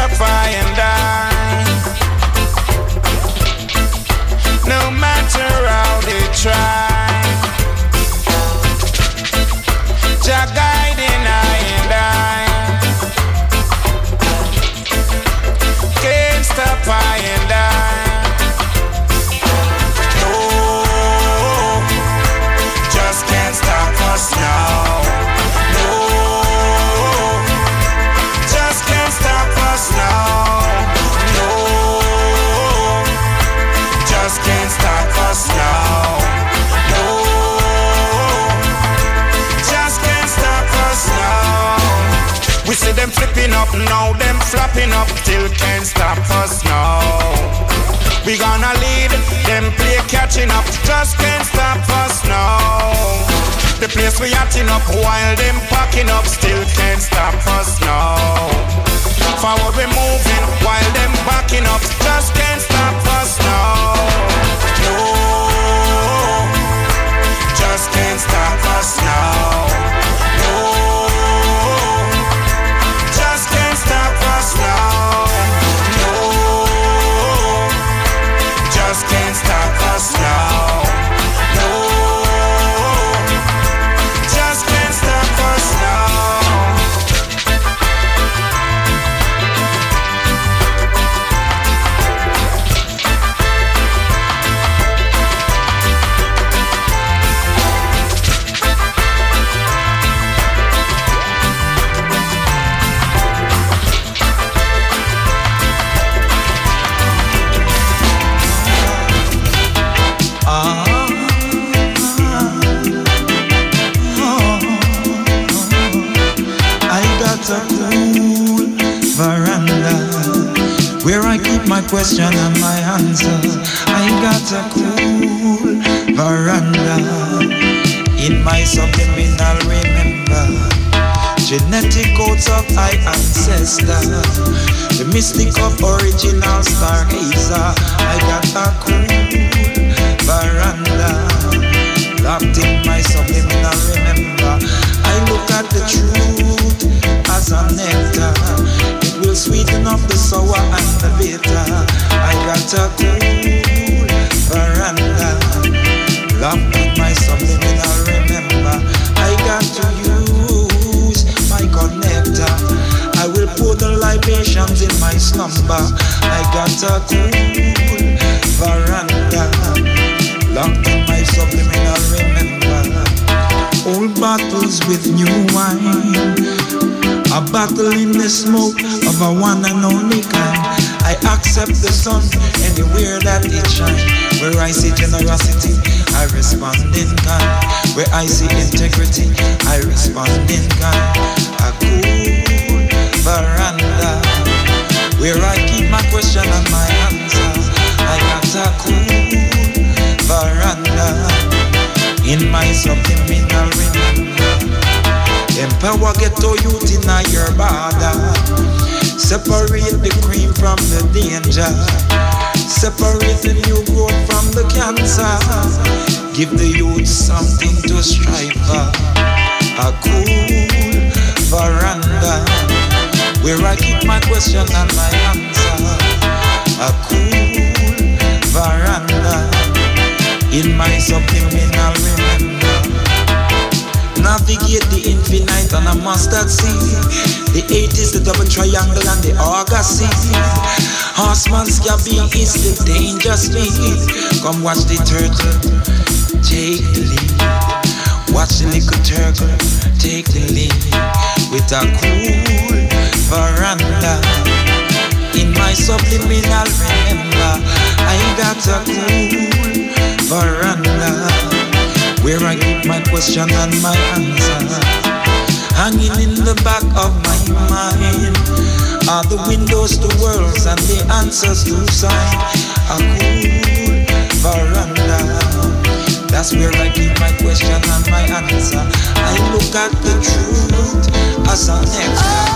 flapping up now, them flapping up till can't stop us now. We gonna lead, them play catching up, just can't stop us now. The place we acting up while them packing up, still can't stop us now. Forward we moving while them backing up, just can't stop us now. No, just can't stop us now. ya be is the danger speaking. Come watch the turtle take the lead. Watch the little turtle take the lead with a cool veranda. In my subliminal remember, I got a cool veranda where I keep my question and my answer hanging in the back of my mind are the windows to worlds and the answers to sign A cool veranda. That's where I keep my question and my answer. I look at the truth as an expert.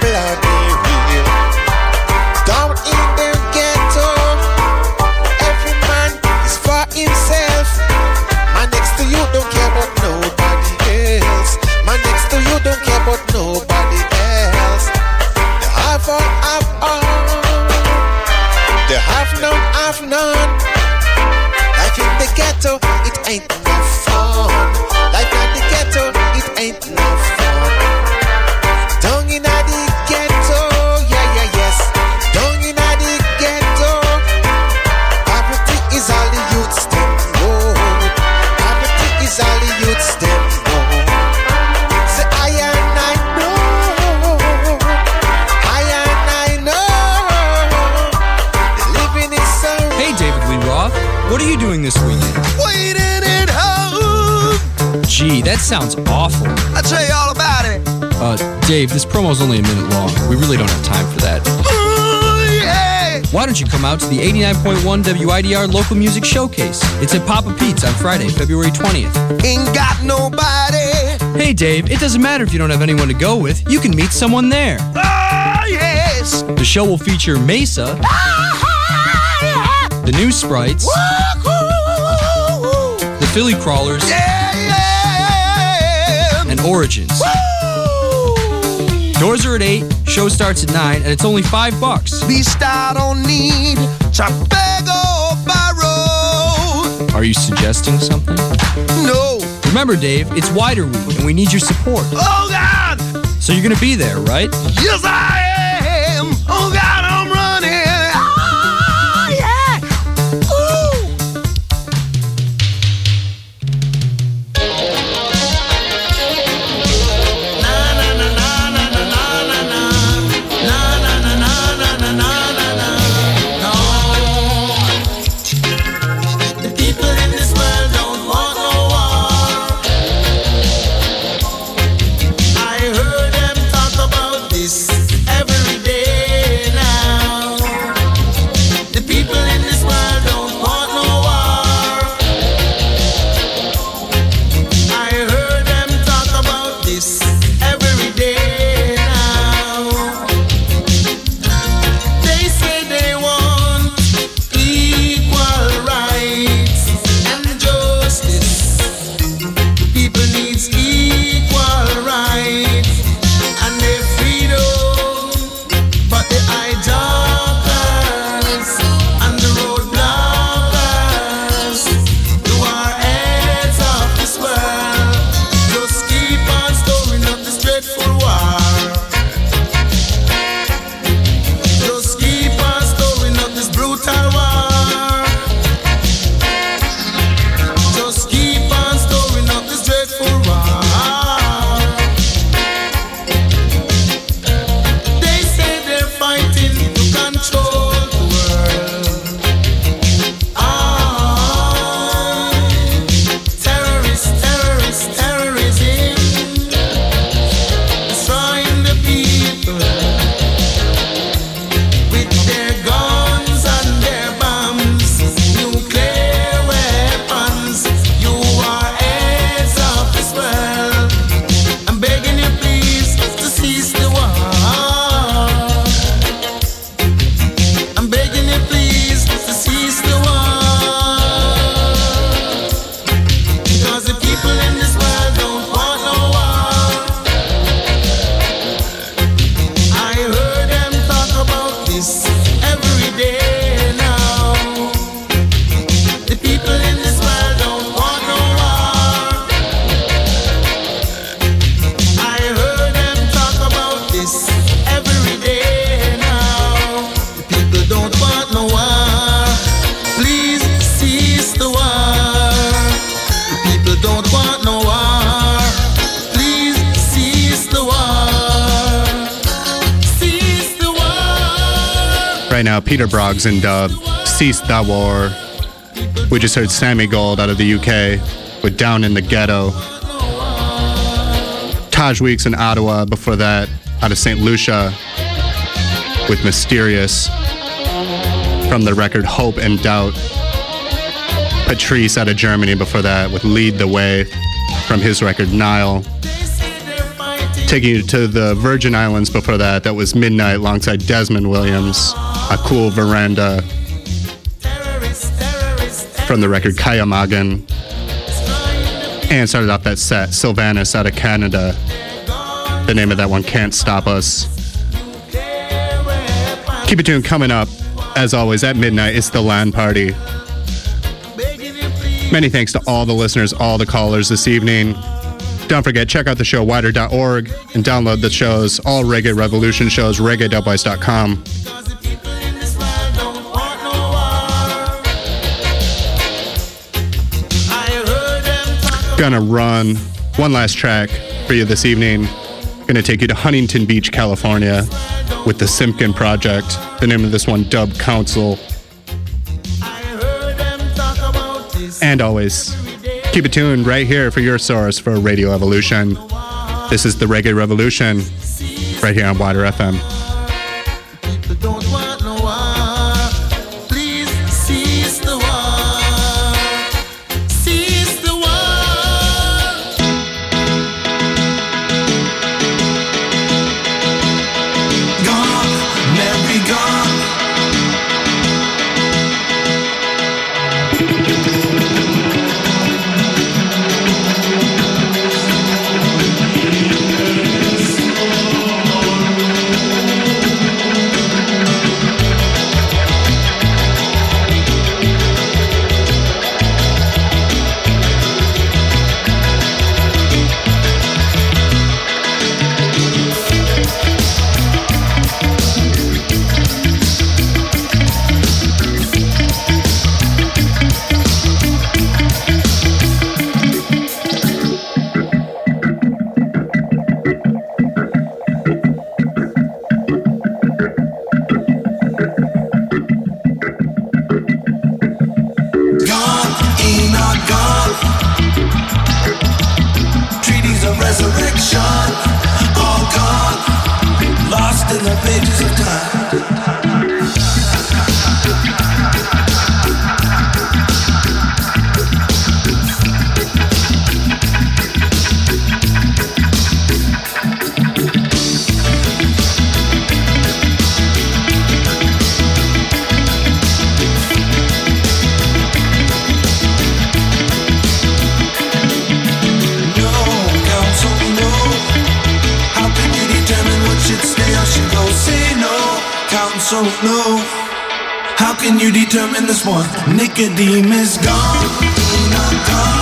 bloody real. Down in the ghetto, every man is for himself. Next to you don't care about nobody else. Man next to you don't care about nobody else. They have all, have all. They have none, have none. Life in the ghetto, it ain't sounds awful. I'll tell you all about it. Uh, Dave, this promo's only a minute long. We really don't have time for that. Ooh, yeah. Why don't you come out to the 89.1 WIDR Local Music Showcase? It's at Papa Pete's on Friday, February 20th. Ain't got nobody. Hey, Dave, it doesn't matter if you don't have anyone to go with. You can meet someone there. Oh, yes. The show will feature Mesa, ah, ah, the New Sprites, the Philly Crawlers, and Origins. Doors are at 8, show starts at 9, and it's only 5 bucks. Least I don't need to beg or borrow. Are you suggesting something? No. Remember, Dave, it's WIDR Week, and we need your support. Oh, God. So you're gonna be there, right? Yes, I Now, and uh, Dub, Cease That War. We just heard Sammy Gold out of the UK with Down in the Ghetto. Taj Weekes in Adowa before that, out of St. Lucia with Mysterious from the record Hope and Doubt. Patrice out of Germany before that with Lead the Way from his record Nile. Taking you to the Virgin Islands before that, that was Midnite alongside Desmond Williams, A Cool Veranda. from the record Kayamagan. And started off that set, Sylvanus out of Canada. The name of that one, Can't Stop Us. Keep it tuned coming up. As always, at midnight, it's the LAN party. Many thanks to all the listeners, all the callers this evening. Don't forget, check out the show widr.org and download the shows, all Reggae Revolution shows, reggae.wise.com. Gonna run one last track for you this evening. Gonna take you to Huntington Beach, California with the Simpkin Project. The name of this one, Dub Council. And always, keep it tuned right here for your source for Radio Evolution. This is the Reggae Revolution, right here on WIDR FM. so low. How can you determine this one? Nicodemus gone, not gone.